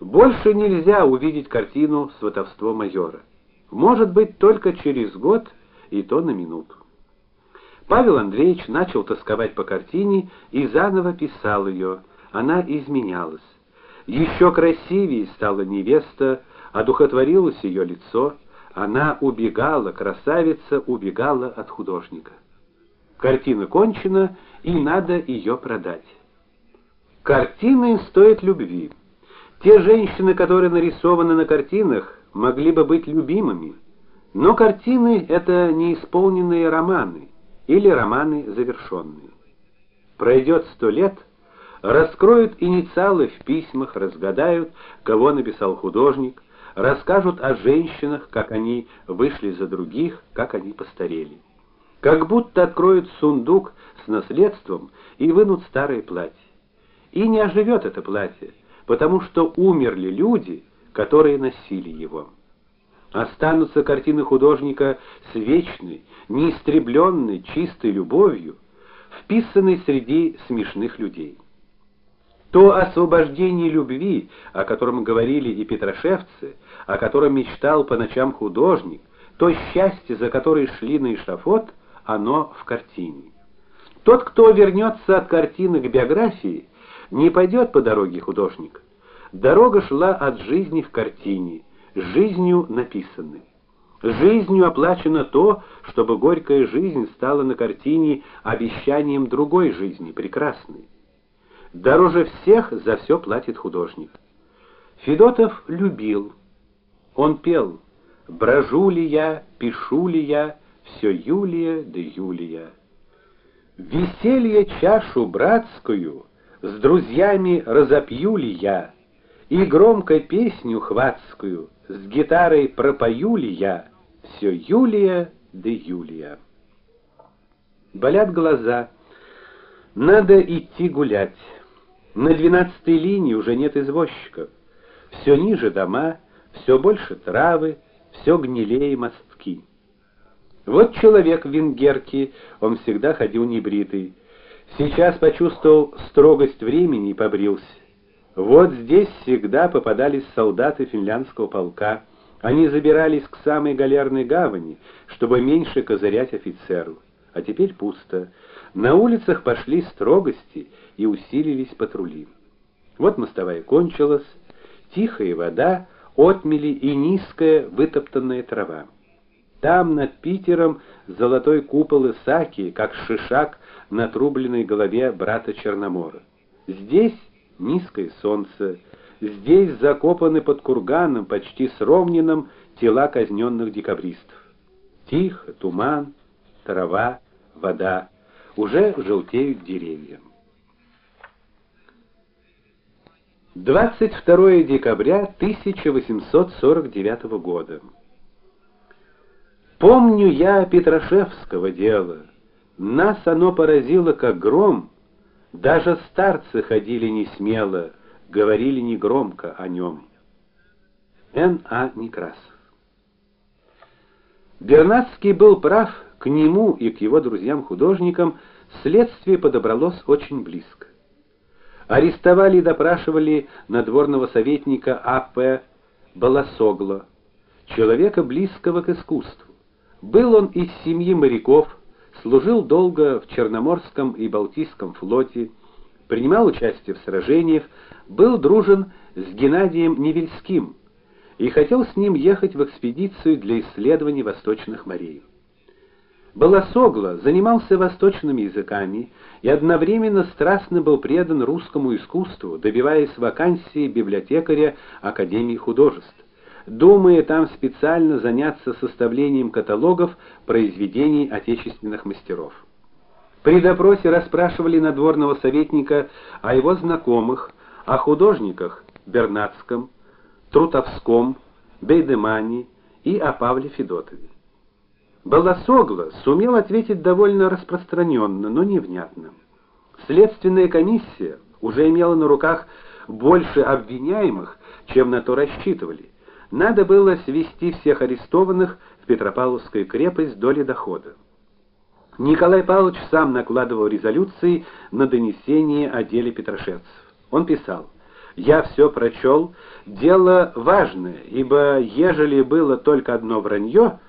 Больше нельзя увидеть картину сватовство майора. Может быть, только через год, и то на минуту. Павел Андреевич начал тосковать по картине и заново писал ее. Она изменялась. Еще красивее стала невеста, одухотворилось ее лицо, она убегала, красавица убегала от художника. Картина кончена, и надо ее продать. Картины стоят любви. Те женщины, которые нарисованы на картинах, могли бы быть любимыми, но картины это неисполненные романы или романы завершенные. Пройдет сто лет, раскроют инициалы в письмах, разгадают, кого написал художник, расскажут о женщинах, как они вышли за других, как они постарели. Как будто откроют сундук с наследством и вынут старое платье. И не оживет это платье, потому что умерли люди, которые носили его. Останутся картины художника с вечной, неистребленной, чистой любовью, вписанной среди смешных людей. То освобождение любви, о котором говорили и петрошевцы, о котором мечтал по ночам художник, то счастье, за которое шли на эшафот, оно в картине. Тот, кто вернется от картины к биографии, не пойдет по дороге художника. Дорога шла от жизни в картине, жизнью написанной. Жизнью оплачено то, чтобы горькая жизнь стала на картине обещанием другой жизни, прекрасной. Дороже всех за все платит художник. Федотов любил. Он пел: "Брожу ли я, пишу ли я, все Юлия да Юлия. Веселье чашу братскую с друзьями разопью ли я, и громко песню хватскую с гитарой пропою ли я, все Юлия да Юлия. Болят глаза. Надо идти гулять. На двенадцатой линии уже нет извозчиков. Все ниже дома, все больше травы, все гнилее мостки. Вот человек в венгерке, он всегда ходил небритый. Сейчас почувствовал строгость времени и побрился. Вот здесь всегда попадались солдаты финляндского полка. Они забирались к самой галерной гавани, чтобы меньше козырять офицеру. А теперь пусто. На улицах пошли строгости и усилились патрули. Вот мостовая кончилась, тихая вода, отмели и низкая вытоптанная трава. Там над Питером золотой купол Исаки, как шишак на трубленной голове брата Черномора. Здесь низкое солнце, здесь закопаны под курганом, почти сровненным, тела казненных декабристов. Тихо, туман, трава, вода, уже желтеют деревья. 22 декабря 1849 года. Помню я Петрашевского дела. Нас оно поразило как гром, даже старцы ходили не смело, говорили негромко о нем. Н. А. Некрасов. Бернацкий был прав, к нему и к его друзьям-художникам следствие подобралось очень близко. Арестовали и допрашивали надворного советника А.П. Баласогло, человека близкого к искусству. Был он из семьи моряков, служил долго в Черноморском и Балтийском флоте, принимал участие в сражениях, был дружен с Геннадием Невельским и хотел с ним ехать в экспедицию для исследований восточных морей. Баласогло занимался восточными языками и одновременно страстно был предан русскому искусству, добиваясь вакансии библиотекаря Академии художеств думая там специально заняться составлением каталогов произведений отечественных мастеров. При допросе расспрашивали надворного советника о его знакомых, о художниках Бернацком, Трутовском, Бейдемане и о Павле Федотове. Баласогло сумел ответить довольно распространенно, но невнятно. Следственная комиссия уже имела на руках больше обвиняемых, чем на то рассчитывали надо было свести всех арестованных в Петропавловскую крепость до ледохода. Николай Павлович сам накладывал резолюции на донесение о деле Петрошевцев. Он писал: Я все прочел. Дело важное, ибо ежели было только одно вранье,